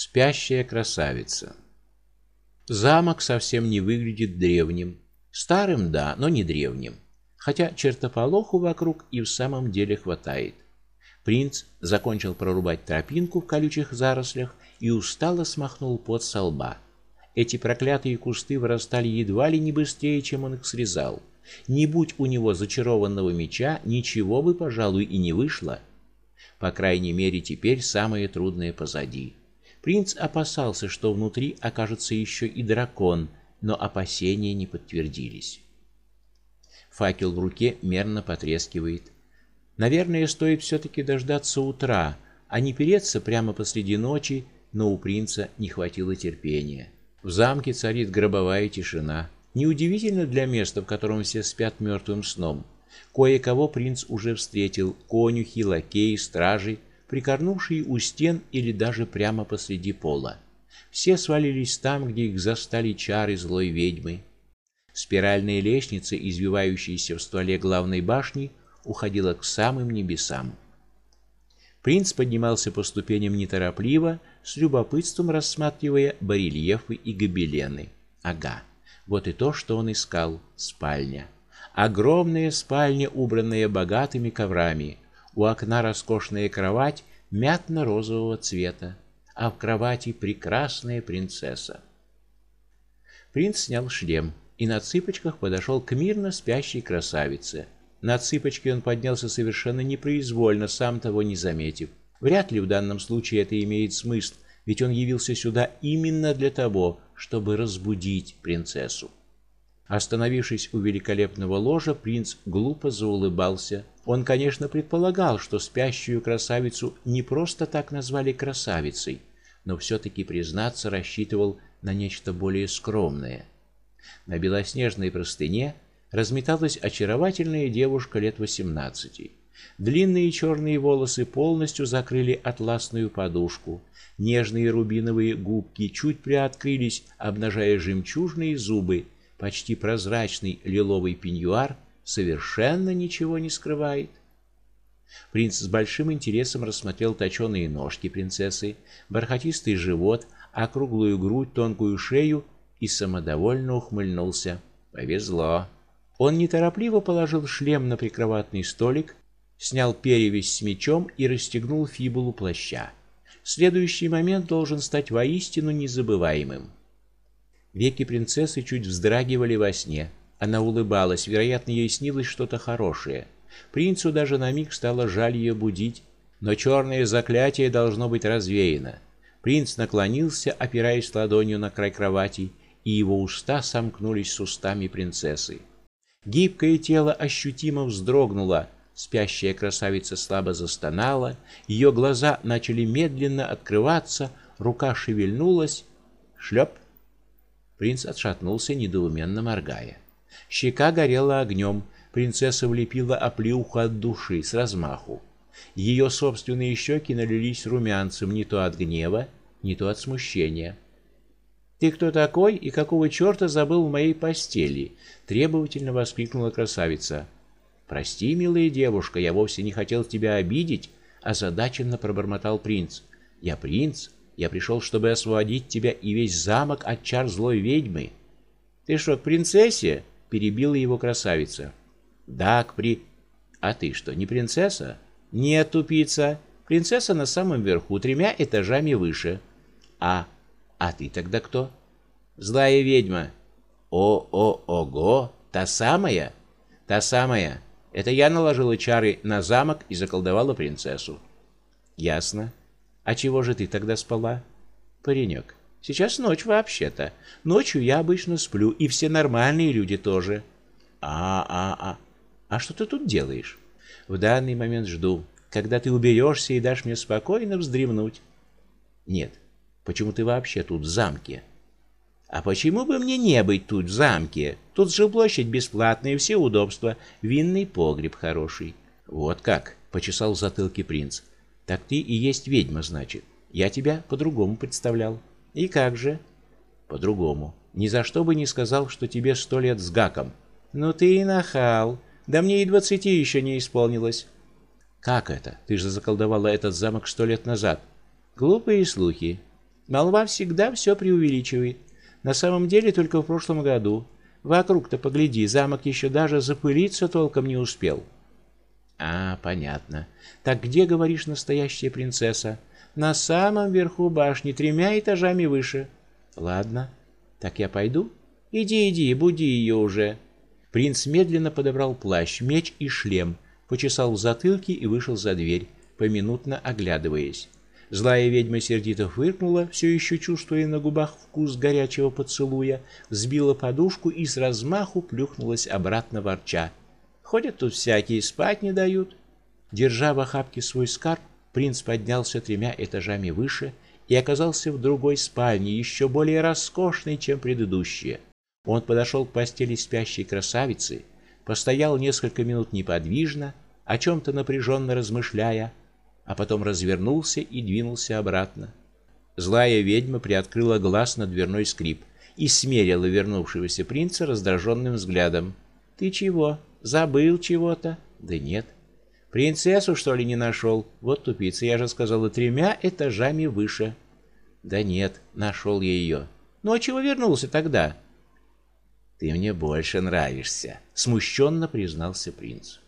Спящая красавица. Замок совсем не выглядит древним. Старым, да, но не древним. Хотя чертополоху вокруг и в самом деле хватает. Принц закончил прорубать тропинку в колючих зарослях и устало смахнул пот со лба. Эти проклятые кусты вырастали едва ли не быстрее, чем он их срезал. Не будь у него зачарованного меча, ничего бы, пожалуй, и не вышло. По крайней мере, теперь самое трудное позади. Принц опасался, что внутри окажется еще и дракон, но опасения не подтвердились. Факел в руке мерно потрескивает. Наверное, стоит все таки дождаться утра, а не переться прямо посреди ночи, но у принца не хватило терпения. В замке царит гробовая тишина. Неудивительно для места, в котором все спят мертвым сном. Кое-кого принц уже встретил: конюхи, лакеи, стражи, прикорнувшие у стен или даже прямо посреди пола. Все свалились там, где их застали чары злой ведьмы. Спиральная лестница, извивающаяся в стволе главной башни, уходила к самым небесам. Принц поднимался по ступеням неторопливо, с любопытством рассматривая барельефы и гобелены. Ага. Вот и то, что он искал спальня. Огромная спальня, убранная богатыми коврами. У окна роскошная кровать мятно-розового цвета, а в кровати прекрасная принцесса. Принц снял шлем и на цыпочках подошел к мирно спящей красавице. На цыпочки он поднялся совершенно непроизвольно, сам того не заметив. Вряд ли в данном случае это имеет смысл, ведь он явился сюда именно для того, чтобы разбудить принцессу. Остановившись у великолепного ложа, принц глупо заулыбался. Он, конечно, предполагал, что спящую красавицу не просто так назвали красавицей, но все таки признаться рассчитывал на нечто более скромное. На белоснежной простыне разметалась очаровательная девушка лет восемнадцати. Длинные черные волосы полностью закрыли атласную подушку. Нежные рубиновые губки чуть приоткрылись, обнажая жемчужные зубы. Почти прозрачный лиловый пеньюар совершенно ничего не скрывает. Принц с большим интересом рассмотрел точёные ножки принцессы, бархатистый живот, округлую грудь, тонкую шею и самодовольно ухмыльнулся. Повезло. Он неторопливо положил шлем на прикроватный столик, снял перевязь с мечом и расстегнул фибулу плаща. Следующий момент должен стать воистину незабываемым. Веки принцессы чуть вздрагивали во сне. Она улыбалась, вероятно, ей снилось что-то хорошее. Принцу даже на миг стало жаль ее будить, но черное заклятие должно быть развеяно. Принц наклонился, опираясь ладонью на край кровати, и его уста сомкнулись с устами принцессы. Гибкое тело ощутимо вздрогнуло, Спящая красавица слабо застонала, ее глаза начали медленно открываться, рука шевельнулась, шлеп. Принц отшатнулся, недоуменно моргая. Щека горела огнем, принцесса влепила оплеуху от души с размаху. Ее собственные щеки налились румянцем не то от гнева, не то от смущения. Ты кто такой и какого черта забыл в моей постели? требовательно воскликнула красавица. Прости, милая девушка, я вовсе не хотел тебя обидеть, озадаченно пробормотал принц. Я принц, я пришел, чтобы освободить тебя и весь замок от чар злой ведьмы. Ты что, к принцессе? перебила его красавица. Да, к при А ты что, не принцесса? Нет, тупица. Принцесса на самом верху, тремя этажами выше. А а ты тогда кто? Злая ведьма. О-о-ого, та самая? Та самая. Это я наложила чары на замок и заколдовала принцессу. Ясно. А чего же ты тогда спала? Паренек, сейчас ночь вообще-то. Ночью я обычно сплю, и все нормальные люди тоже. А-а-а. А что ты тут делаешь? В данный момент жду, когда ты уберешься и дашь мне спокойно вздремнуть. Нет. Почему ты вообще тут в замке? А почему бы мне не быть тут в замке? Тут же площадь бесплатная, все удобства, винный погреб хороший. Вот как, почесал в затылке принц. Так ты и есть ведьма, значит. Я тебя по-другому представлял. И как же? По-другому. Ни за что бы не сказал, что тебе сто лет с гаком. Ну ты и нахал. Да мне и двадцати еще не исполнилось. Как это? Ты же заколдовала этот замок сто лет назад. Глупые слухи. Молва всегда все преувеличивает. На самом деле только в прошлом году. Вокруг-то погляди, замок еще даже запылиться толком не успел. А, понятно. Так где, говоришь, настоящая принцесса? На самом верху башни, тремя этажами выше. Ладно. Так я пойду? Иди, иди, буди ее уже. Принц медленно подобрал плащ, меч и шлем, почесал в затылке и вышел за дверь, поминутно оглядываясь. Злая ведьма сердито фыркнула, все еще чувствуя на губах вкус горячего поцелуя, взбила подушку и с размаху плюхнулась обратно ворча. Ходят тут всякие, спать не дают. Держа в охапке свой скарб, принц поднялся тремя этажами выше и оказался в другой спальне, еще более роскошной, чем предыдущая. Он подошел к постели спящей красавицы, постоял несколько минут неподвижно, о чем то напряженно размышляя, а потом развернулся и двинулся обратно. Злая ведьма приоткрыла глаз на дверной скрип и смерила вернувшегося принца раздраженным взглядом. Ты чего? Забыл чего-то? Да нет. Принцессу что ли не нашел? Вот тупица, я же сказала, тремя этажами выше. Да нет, нашел я ее. Ну а чего вернулся тогда? Ты мне больше нравишься, смущенно признался принц.